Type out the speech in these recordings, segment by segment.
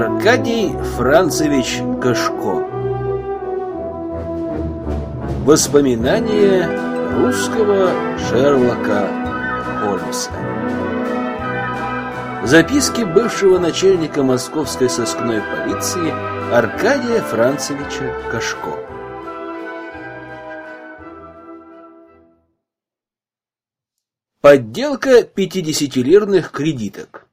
Аркадий Францевич Кашко Воспоминания русского Шерлока Холмса. Записки бывшего начальника московской сыскной полиции Аркадия Францевича Кашко Подделка пятидесятилирных кредиток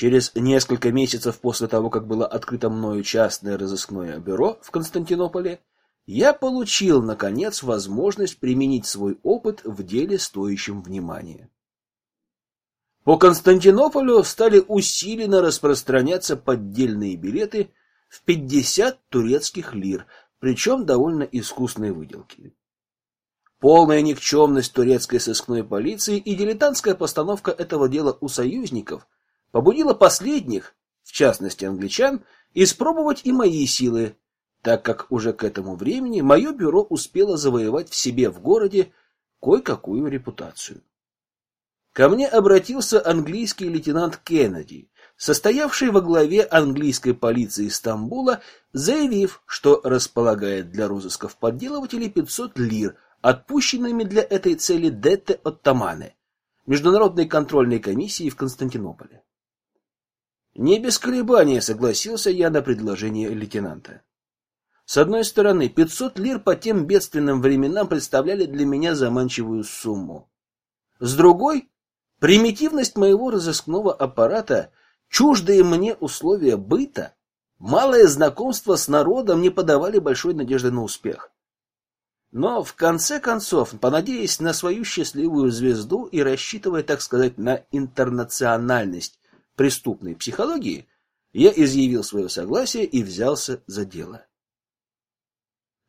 Через несколько месяцев после того, как было открыто мною частное разыскное бюро в Константинополе, я получил, наконец, возможность применить свой опыт в деле, стоящем внимания. По Константинополю стали усиленно распространяться поддельные билеты в 50 турецких лир, причем довольно искусной выделки. Полная никчемность турецкой сыскной полиции и дилетантская постановка этого дела у союзников – побудило последних, в частности англичан, испробовать и мои силы, так как уже к этому времени мое бюро успело завоевать в себе в городе кое-какую репутацию. Ко мне обратился английский лейтенант Кеннеди, состоявший во главе английской полиции Стамбула, заявив, что располагает для розысков подделывателей 500 лир, отпущенными для этой цели Детте Оттамане, международной контрольной комиссии в Константинополе. Не без колебания согласился я на предложение лейтенанта. С одной стороны, 500 лир по тем бедственным временам представляли для меня заманчивую сумму. С другой, примитивность моего разыскного аппарата, чуждые мне условия быта, малое знакомство с народом не подавали большой надежды на успех. Но в конце концов, понадеясь на свою счастливую звезду и рассчитывая, так сказать, на интернациональность преступной психологии, я изъявил свое согласие и взялся за дело.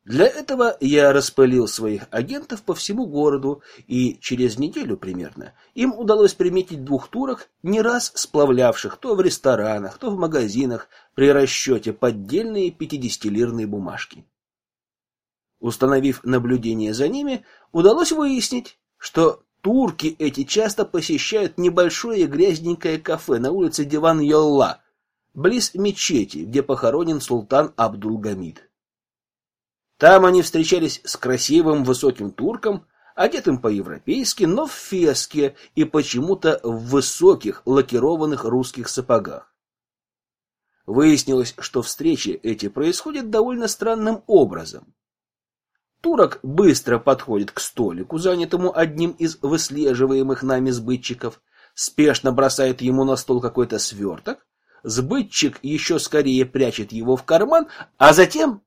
Для этого я распылил своих агентов по всему городу, и через неделю примерно им удалось приметить двух турок, не раз сплавлявших то в ресторанах, то в магазинах при расчете поддельные пятидесятилирные бумажки. Установив наблюдение за ними, удалось выяснить, что Турки эти часто посещают небольшое грязненькое кафе на улице Диван-Йолла, близ мечети, где похоронен султан Абдулгамид. Там они встречались с красивым высоким турком, одетым по-европейски, но в феске и почему-то в высоких лакированных русских сапогах. Выяснилось, что встречи эти происходят довольно странным образом. Турок быстро подходит к столику, занятому одним из выслеживаемых нами сбытчиков, спешно бросает ему на стол какой-то сверток, сбытчик еще скорее прячет его в карман, а затем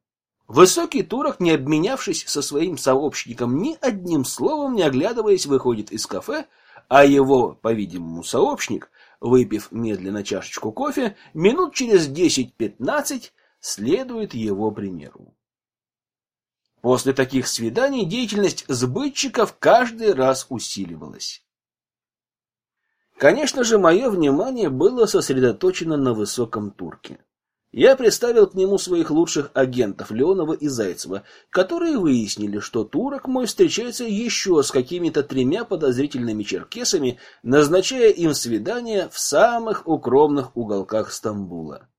высокий турок, не обменявшись со своим сообщником ни одним словом, не оглядываясь, выходит из кафе, а его, по-видимому, сообщник, выпив медленно чашечку кофе, минут через десять-пятнадцать следует его примеру. После таких свиданий деятельность сбытчиков каждый раз усиливалась. Конечно же, мое внимание было сосредоточено на высоком турке. Я представил к нему своих лучших агентов Леонова и Зайцева, которые выяснили, что турок мой встречается еще с какими-то тремя подозрительными черкесами, назначая им свидания в самых укромных уголках Стамбула.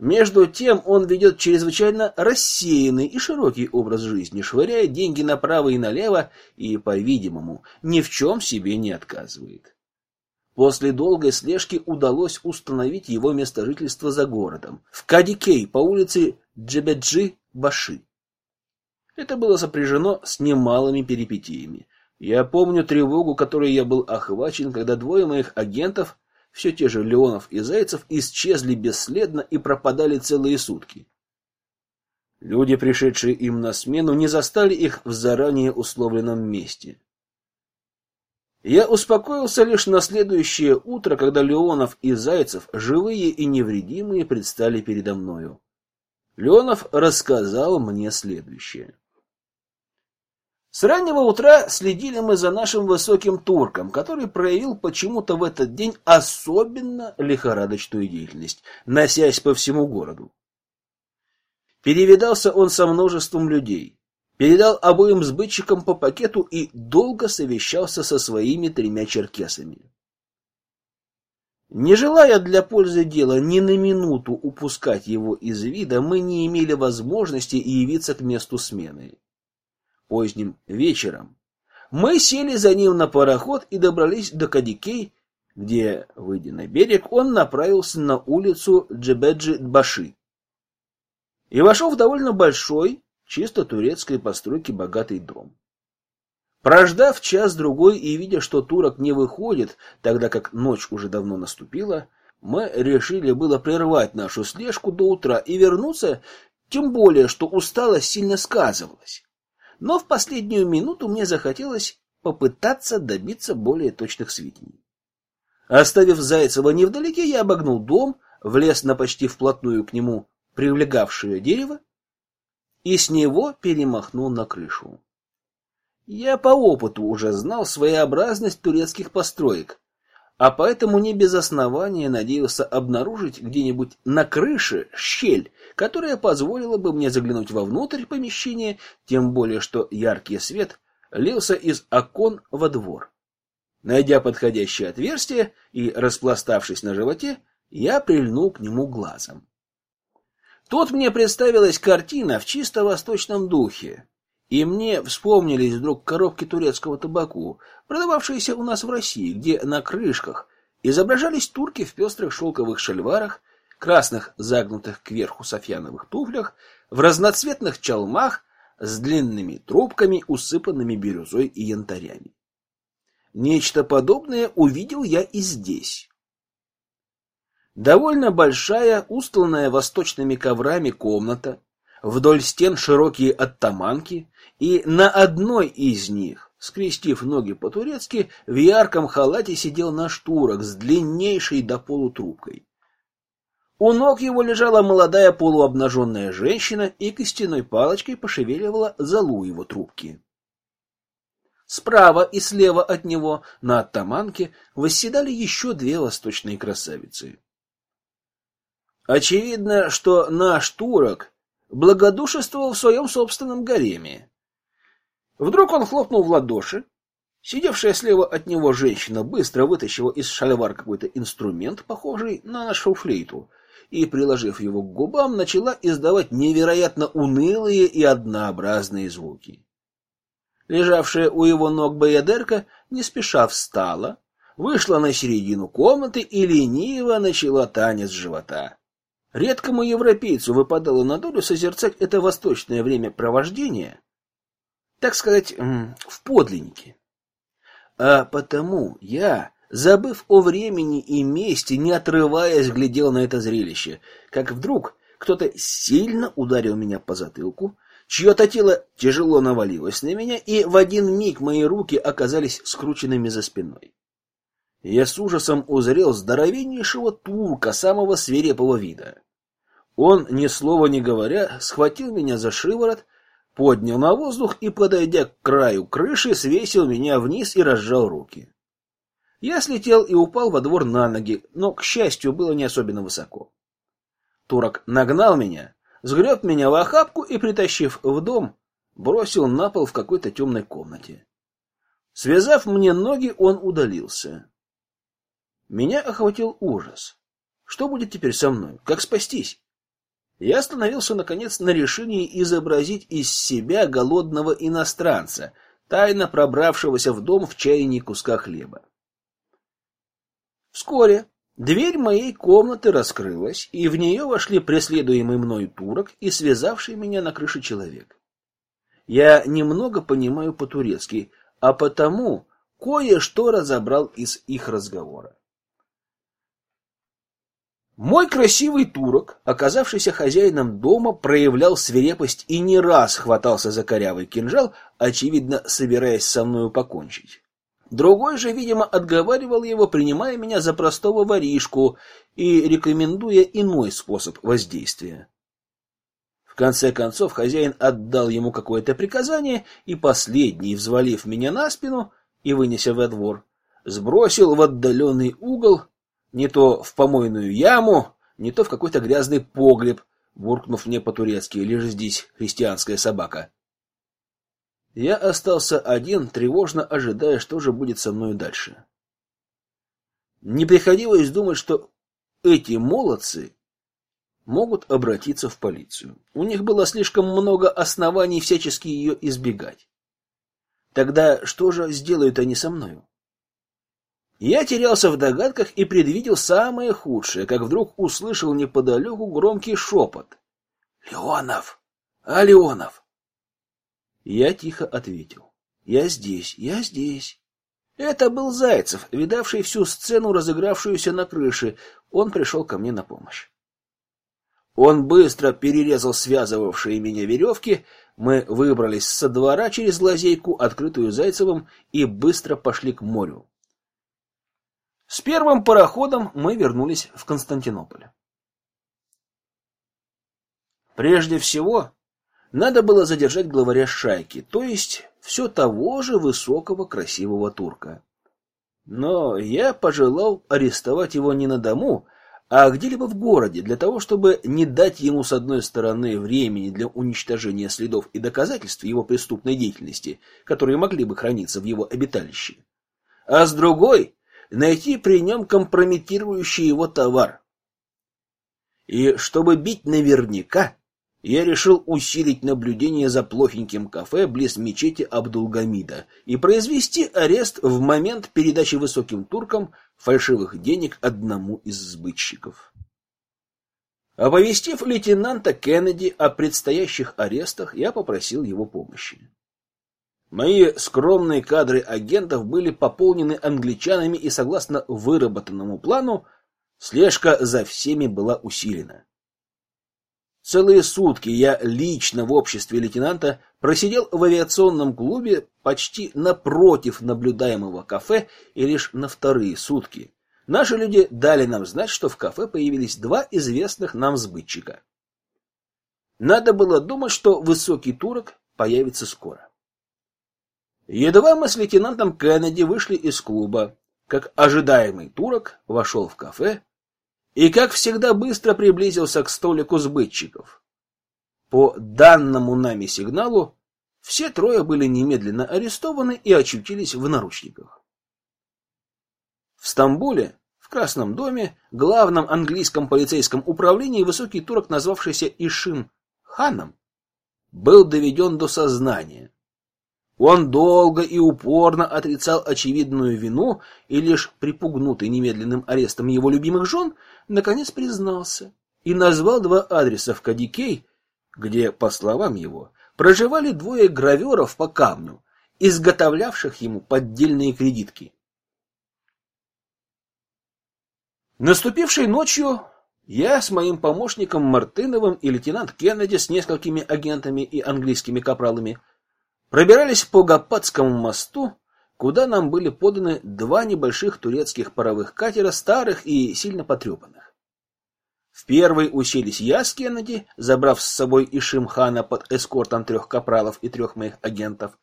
Между тем он ведет чрезвычайно рассеянный и широкий образ жизни, швыряя деньги направо и налево и, по-видимому, ни в чем себе не отказывает. После долгой слежки удалось установить его место жительства за городом, в Кадикей по улице Джебеджи-Баши. Это было сопряжено с немалыми перипетиями. Я помню тревогу, которой я был охвачен, когда двое моих агентов все те же Леонов и Зайцев исчезли бесследно и пропадали целые сутки. Люди, пришедшие им на смену, не застали их в заранее условленном месте. Я успокоился лишь на следующее утро, когда Леонов и Зайцев, живые и невредимые, предстали передо мною. Леонов рассказал мне следующее. С раннего утра следили мы за нашим высоким турком, который проявил почему-то в этот день особенно лихорадочную деятельность, носясь по всему городу. Перевидался он со множеством людей. передал обоим сбытчикам по пакету и долго совещался со своими тремя черкесами. Не желая для пользы дела ни на минуту упускать его из вида, мы не имели возможности явиться к месту смены. Поздним вечером мы сели за ним на пароход и добрались до Кадикей, где, выйдя на берег, он направился на улицу Джебеджи-Баши и вошел в довольно большой, чисто турецкой постройки богатый дом. Прождав час-другой и видя, что турок не выходит, тогда как ночь уже давно наступила, мы решили было прервать нашу слежку до утра и вернуться, тем более, что усталость сильно сказывалась. Но в последнюю минуту мне захотелось попытаться добиться более точных сведений. Оставив Зайцева невдалеке, я обогнул дом, влез на почти вплотную к нему привлекавшее дерево и с него перемахнул на крышу. Я по опыту уже знал своеобразность турецких построек, а поэтому не без основания надеялся обнаружить где-нибудь на крыше щель, которая позволила бы мне заглянуть вовнутрь помещения, тем более что яркий свет лился из окон во двор. Найдя подходящее отверстие и распластавшись на животе, я прильнул к нему глазом. Тут мне представилась картина в чисто восточном духе. И мне вспомнились вдруг коробки турецкого табаку, продававшиеся у нас в России, где на крышках изображались турки в пестрых шелковых шальварах, красных загнутых кверху софьяновых туфлях, в разноцветных чалмах с длинными трубками, усыпанными бирюзой и янтарями. Нечто подобное увидел я и здесь. Довольно большая, устланная восточными коврами комната, вдоль стен широкие оттаманки, и на одной из них, скрестив ноги по-турецки, в ярком халате сидел наш турок с длиннейшей до полу трубкой. У ног его лежала молодая полуобнаженная женщина и костяной палочкой пошевеливала залу его трубки. Справа и слева от него на оттаманке восседали еще две восточные красавицы. Очевидно, что наш турок благодушествовал в своем собственном гареме. Вдруг он хлопнул в ладоши. Сидевшая слева от него женщина быстро вытащила из шальвар какой-то инструмент, похожий на нашу флейту, и, приложив его к губам, начала издавать невероятно унылые и однообразные звуки. Лежавшая у его ног боядерка не спеша встала, вышла на середину комнаты и лениво начала танец живота. Редкому европейцу выпадало на долю созерцать это восточное времяпровождение, так сказать, в подлиннике. А потому я, забыв о времени и месте, не отрываясь, глядел на это зрелище, как вдруг кто-то сильно ударил меня по затылку, чье-то тело тяжело навалилось на меня, и в один миг мои руки оказались скрученными за спиной. Я с ужасом узрел здоровеннейшего турка самого свирепого вида. Он, ни слова не говоря, схватил меня за шиворот, поднял на воздух и, подойдя к краю крыши, свесил меня вниз и разжал руки. Я слетел и упал во двор на ноги, но, к счастью, было не особенно высоко. Турок нагнал меня, сгреб меня в охапку и, притащив в дом, бросил на пол в какой-то темной комнате. Связав мне ноги, он удалился. Меня охватил ужас. Что будет теперь со мной? Как спастись? Я остановился, наконец, на решении изобразить из себя голодного иностранца, тайно пробравшегося в дом в чаянии куска хлеба. Вскоре дверь моей комнаты раскрылась, и в нее вошли преследуемый мною турок и связавший меня на крыше человек. Я немного понимаю по-турецки, а потому кое-что разобрал из их разговора. Мой красивый турок, оказавшийся хозяином дома, проявлял свирепость и не раз хватался за корявый кинжал, очевидно, собираясь со мною покончить. Другой же, видимо, отговаривал его, принимая меня за простого воришку и рекомендуя иной способ воздействия. В конце концов, хозяин отдал ему какое-то приказание, и последний, взвалив меня на спину и вынеся во двор, сбросил в отдаленный угол, не то в помойную яму, не то в какой-то грязный погреб, буркнув мне по-турецки, лишь здесь христианская собака. Я остался один, тревожно ожидая, что же будет со мной дальше. Не приходилось думать, что эти молодцы могут обратиться в полицию. У них было слишком много оснований всячески ее избегать. Тогда что же сделают они со мною? Я терялся в догадках и предвидел самое худшее, как вдруг услышал неподалеку громкий шепот. «Леонов! А, Леонов!» Я тихо ответил. «Я здесь, я здесь». Это был Зайцев, видавший всю сцену, разыгравшуюся на крыше. Он пришел ко мне на помощь. Он быстро перерезал связывавшие меня веревки, мы выбрались со двора через лазейку, открытую Зайцевым, и быстро пошли к морю. С первым пароходом мы вернулись в Константинополь. Прежде всего, надо было задержать главаря шайки, то есть все того же высокого красивого турка. Но я пожелал арестовать его не на дому, а где-либо в городе, для того, чтобы не дать ему с одной стороны времени для уничтожения следов и доказательств его преступной деятельности, которые могли бы храниться в его обиталище, а с другой найти при нем компрометирующий его товар. И чтобы бить наверняка, я решил усилить наблюдение за плохеньким кафе близ мечети Абдулгамида и произвести арест в момент передачи высоким туркам фальшивых денег одному из сбытчиков. Оповестив лейтенанта Кеннеди о предстоящих арестах, я попросил его помощи. Мои скромные кадры агентов были пополнены англичанами, и согласно выработанному плану, слежка за всеми была усилена. Целые сутки я лично в обществе лейтенанта просидел в авиационном клубе почти напротив наблюдаемого кафе, и лишь на вторые сутки наши люди дали нам знать, что в кафе появились два известных нам сбытчика. Надо было думать, что высокий турок появится скоро. Едва мы с лейтенантом Кеннеди вышли из клуба, как ожидаемый турок вошел в кафе и, как всегда, быстро приблизился к столику сбытчиков. По данному нами сигналу все трое были немедленно арестованы и очутились в наручниках. В Стамбуле, в Красном доме, главном английском полицейском управлении, высокий турок, назвавшийся Ишим ханом, был доведен до сознания. Он долго и упорно отрицал очевидную вину, и лишь припугнутый немедленным арестом его любимых жен, наконец признался и назвал два адреса в Кадикей, где, по словам его, проживали двое граверов по камню, изготовлявших ему поддельные кредитки. Наступившей ночью я с моим помощником Мартыновым и лейтенант Кеннеди с несколькими агентами и английскими капралами пробирались по Гапатскому мосту, куда нам были поданы два небольших турецких паровых катера, старых и сильно потрепанных. В первый уселись я с Кеннеди, забрав с собой Ишимхана под эскортом трех капралов и трех моих агентов.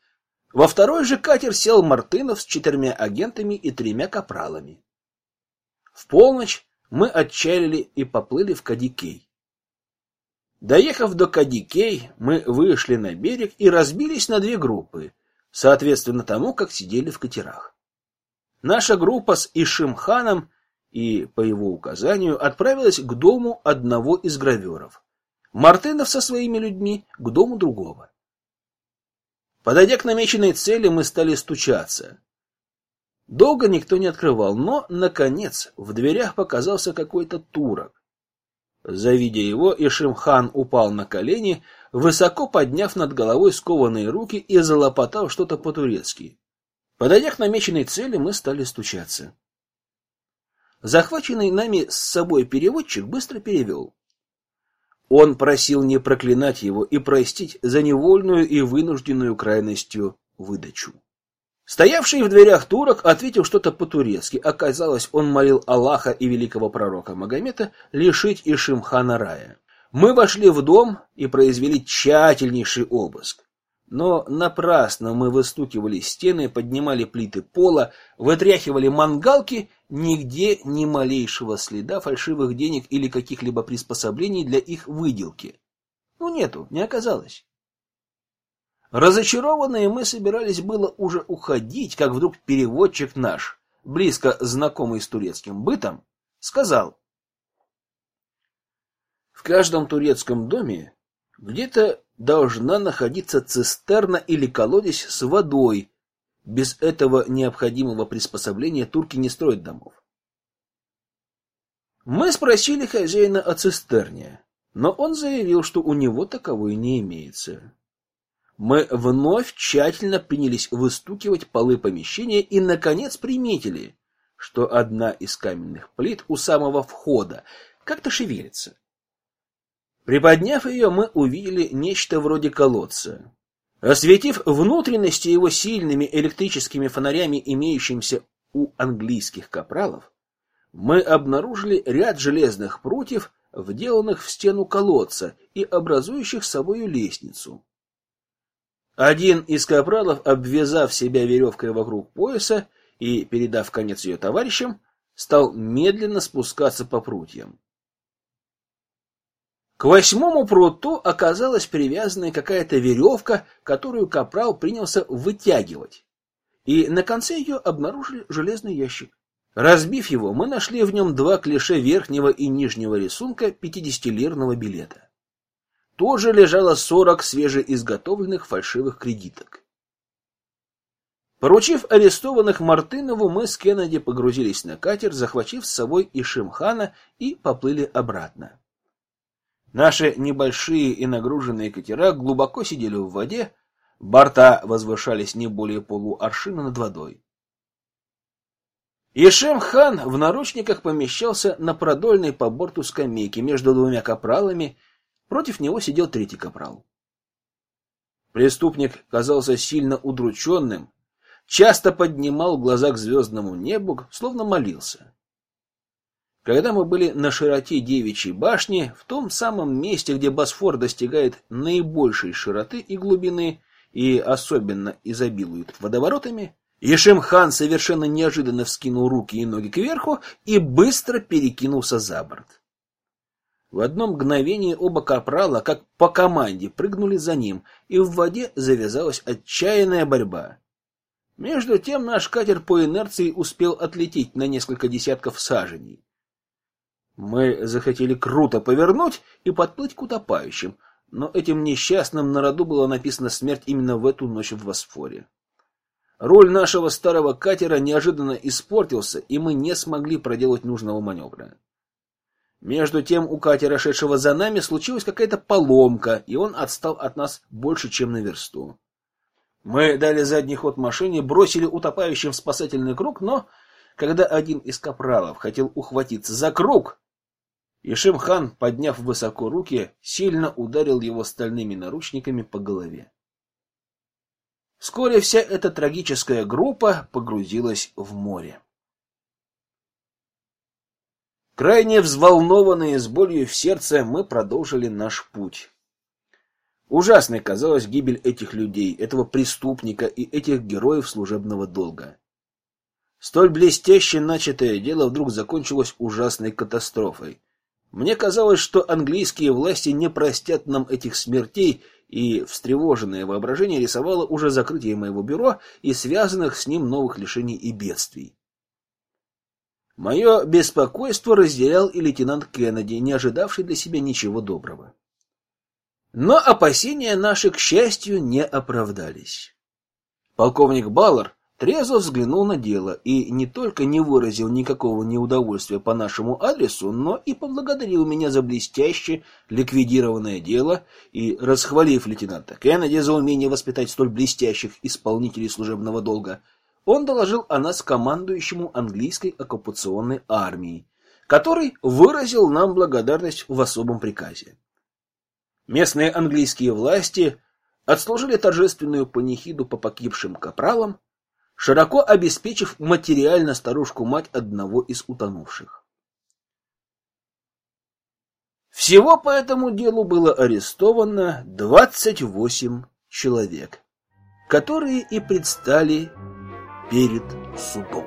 Во второй же катер сел Мартынов с четырьмя агентами и тремя капралами. В полночь мы отчалили и поплыли в Кадикей. Доехав до Кадикей, мы вышли на берег и разбились на две группы, соответственно тому, как сидели в катерах. Наша группа с Ишимханом и, по его указанию, отправилась к дому одного из граверов. Мартынов со своими людьми к дому другого. Подойдя к намеченной цели, мы стали стучаться. Долго никто не открывал, но, наконец, в дверях показался какой-то турок. Завидя его, Ишимхан упал на колени, высоко подняв над головой скованные руки и залопотал что-то по-турецки. Подойдя к намеченной цели, мы стали стучаться. Захваченный нами с собой переводчик быстро перевел. Он просил не проклинать его и простить за невольную и вынужденную крайностью выдачу. Стоявший в дверях турок ответил что-то по-турецки. Оказалось, он молил Аллаха и великого пророка Магомета лишить Ишимхана рая. Мы вошли в дом и произвели тщательнейший обыск. Но напрасно мы выстукивали стены, поднимали плиты пола, вытряхивали мангалки, нигде ни малейшего следа фальшивых денег или каких-либо приспособлений для их выделки. Ну нету, не оказалось. Разочарованные мы собирались было уже уходить, как вдруг переводчик наш, близко знакомый с турецким бытом, сказал: В каждом турецком доме где-то должна находиться цистерна или колодец с водой. Без этого необходимого приспособления турки не строят домов. Мы спросили хозяина о цистерне, но он заявил, что у него таковой не имеется. Мы вновь тщательно принялись выстукивать полы помещения и, наконец, приметили, что одна из каменных плит у самого входа как-то шевелится. Приподняв ее, мы увидели нечто вроде колодца. Осветив внутренности его сильными электрическими фонарями, имеющимися у английских капралов, мы обнаружили ряд железных прутьев, вделанных в стену колодца и образующих собою лестницу. Один из капралов, обвязав себя веревкой вокруг пояса и передав конец ее товарищам, стал медленно спускаться по прутьям. К восьмому пруту оказалась привязанная какая-то веревка, которую капрал принялся вытягивать. И на конце ее обнаружили железный ящик. Разбив его, мы нашли в нем два клише верхнего и нижнего рисунка пятидесятилирного билета. Тоже лежало сорок свежеизготовленных фальшивых кредиток. Поручив арестованных Мартынову, мы с Кеннеди погрузились на катер, захватив с собой и Шимхана, и поплыли обратно. Наши небольшие и нагруженные катера глубоко сидели в воде, борта возвышались не более полуаршина над водой. Ишем хан в наручниках помещался на продольной по борту скамейке между двумя капралами, против него сидел третий капрал. Преступник казался сильно удрученным, часто поднимал глаза к звездному небу, словно молился. Когда мы были на широте девичьей башни, в том самом месте, где Босфор достигает наибольшей широты и глубины и особенно изобилует водоворотами, Ешем-хан совершенно неожиданно вскинул руки и ноги кверху и быстро перекинулся за борт. В одно мгновение оба капрала, как по команде, прыгнули за ним, и в воде завязалась отчаянная борьба. Между тем наш катер по инерции успел отлететь на несколько десятков саженей. Мы захотели круто повернуть и подплыть к утопающим, но этим несчастным на роду была написана смерть именно в эту ночь в Босфоре. Руль нашего старого катера неожиданно испортился, и мы не смогли проделать нужного маневра. Между тем у катера, шедшего за нами, случилась какая-то поломка, и он отстал от нас больше, чем на версту. Мы дали задний ход машине, бросили утопающим в спасательный круг, но когда один из капралов хотел ухватиться за круг, Ишим-хан, подняв высоко руки, сильно ударил его стальными наручниками по голове. Вскоре вся эта трагическая группа погрузилась в море. Крайне взволнованные с болью в сердце, мы продолжили наш путь. Ужасной казалась гибель этих людей, этого преступника и этих героев служебного долга. Столь блестяще начатое дело вдруг закончилось ужасной катастрофой. Мне казалось, что английские власти не простят нам этих смертей, и встревоженное воображение рисовало уже закрытие моего бюро и связанных с ним новых лишений и бедствий. Мое беспокойство разделял и лейтенант Кеннеди, не ожидавший для себя ничего доброго. Но опасения наши, к счастью, не оправдались. Полковник Баллар трезво взглянул на дело и не только не выразил никакого неудовольствия по нашему адресу, но и поблагодарил меня за блестяще ликвидированное дело и, расхвалив лейтенанта Кеннеди за умение воспитать столь блестящих исполнителей служебного долга, он доложил о нас командующему английской оккупационной армией, который выразил нам благодарность в особом приказе. Местные английские власти отслужили торжественную панихиду по погибшим капралам, широко обеспечив материально старушку-мать одного из утонувших. Всего по этому делу было арестовано 28 человек, которые и предстали перед судом.